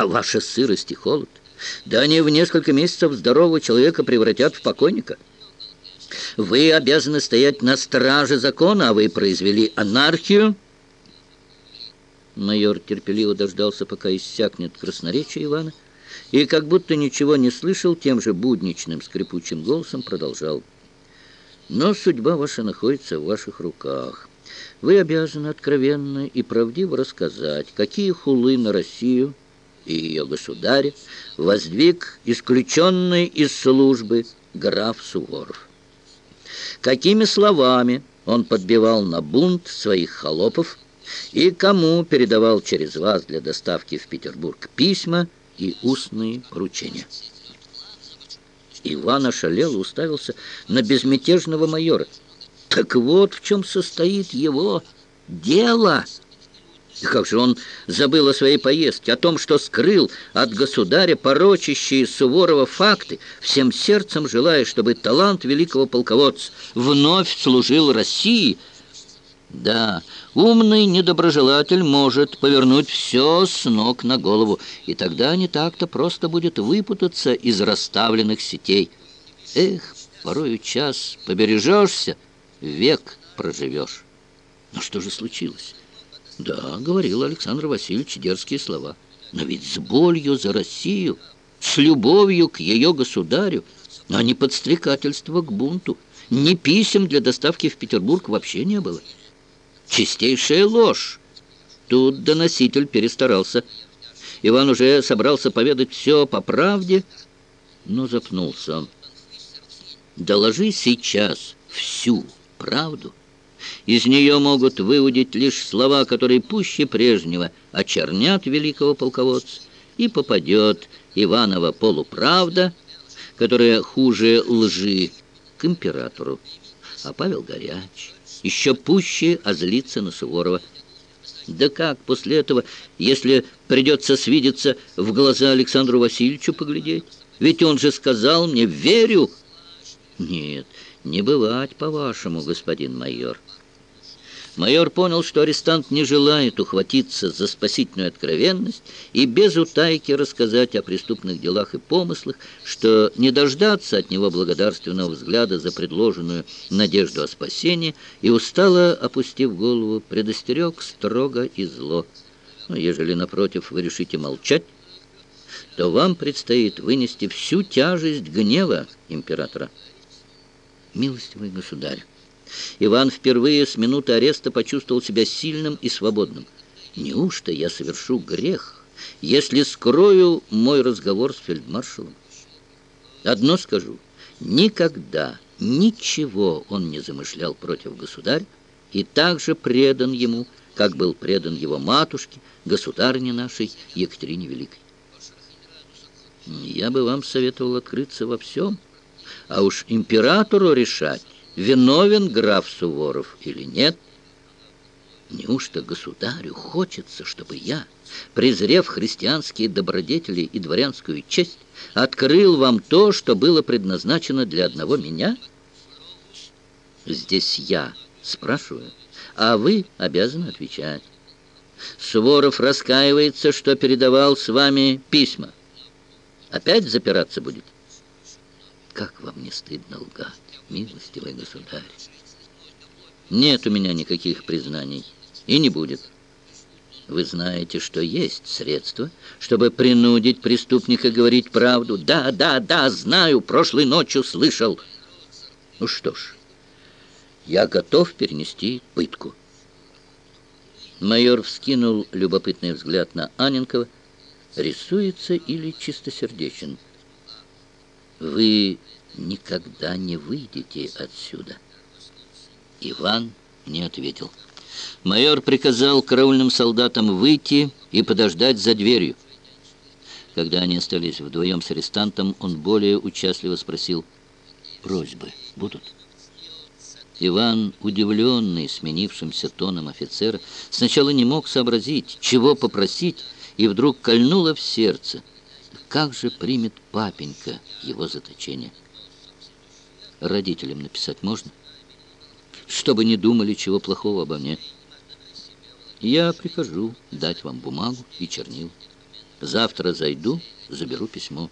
А ваша сырость и холод, да они в несколько месяцев здорового человека превратят в покойника. Вы обязаны стоять на страже закона, а вы произвели анархию. Майор терпеливо дождался, пока иссякнет красноречие Ивана, и, как будто ничего не слышал, тем же будничным скрипучим голосом продолжал. «Но судьба ваша находится в ваших руках. Вы обязаны откровенно и правдиво рассказать, какие хулы на Россию и ее государя воздвиг исключенный из службы граф Суворов. Какими словами он подбивал на бунт своих холопов и кому передавал через вас для доставки в Петербург письма и устные поручения. Иван ошалел и уставился на безмятежного майора. Так вот в чем состоит его дело. Как же он забыл о своей поездке, о том, что скрыл от государя порочащие Суворова факты, всем сердцем желая, чтобы талант великого полководца вновь служил России. Да, умный недоброжелатель может повернуть все с ног на голову, и тогда не так-то просто будет выпутаться из расставленных сетей. Эх, порою час побережешься, век проживешь. Но что же случилось? Да, говорил Александр Васильевич дерзкие слова. Но ведь с болью за Россию, с любовью к ее государю, а не подстрекательство к бунту. Ни писем для доставки в Петербург вообще не было. Чистейшая ложь. Тут доноситель перестарался. Иван уже собрался поведать все по правде, но запнулся. «Доложи сейчас всю правду». Из нее могут выудить лишь слова, которые пуще прежнего очернят великого полководца, и попадет Иванова полуправда, которая хуже лжи, к императору. А Павел горяч, еще пуще озлится на Суворова. Да как после этого, если придется свидеться в глаза Александру Васильевичу поглядеть? Ведь он же сказал мне «верю». Нет, не бывать, по-вашему, господин майор. Майор понял, что арестант не желает ухватиться за спасительную откровенность и без утайки рассказать о преступных делах и помыслах, что не дождаться от него благодарственного взгляда за предложенную надежду о спасении, и устало, опустив голову, предостерег строго и зло. Но ежели, напротив, вы решите молчать, то вам предстоит вынести всю тяжесть гнева императора. Милостивый государь, Иван впервые с минуты ареста почувствовал себя сильным и свободным. Неужто я совершу грех, если скрою мой разговор с фельдмаршалом? Одно скажу, никогда ничего он не замышлял против государя и также предан ему, как был предан его матушке, государыне нашей Екатерине Великой. Я бы вам советовал открыться во всем, а уж императору решать, виновен граф Суворов или нет. Неужто государю хочется, чтобы я, презрев христианские добродетели и дворянскую честь, открыл вам то, что было предназначено для одного меня? Здесь я спрашиваю, а вы обязаны отвечать. Суворов раскаивается, что передавал с вами письма. Опять запираться будет? Как вам не стыдно лгать? милостивый государь. Нет у меня никаких признаний, и не будет. Вы знаете, что есть средства, чтобы принудить преступника говорить правду. Да, да, да, знаю, прошлой ночью слышал. Ну что ж, я готов перенести пытку. Майор вскинул любопытный взгляд на Аненкова. Рисуется или чистосердечен? Вы никогда не выйдете отсюда. Иван не ответил. Майор приказал караульным солдатам выйти и подождать за дверью. Когда они остались вдвоем с арестантом, он более участливо спросил, «Просьбы будут?» Иван, удивленный сменившимся тоном офицера, сначала не мог сообразить, чего попросить, и вдруг кольнуло в сердце. Как же примет папенька его заточение? родителям написать можно? Чтобы не думали, чего плохого обо мне. Я прикажу дать вам бумагу и чернил. Завтра зайду, заберу письмо.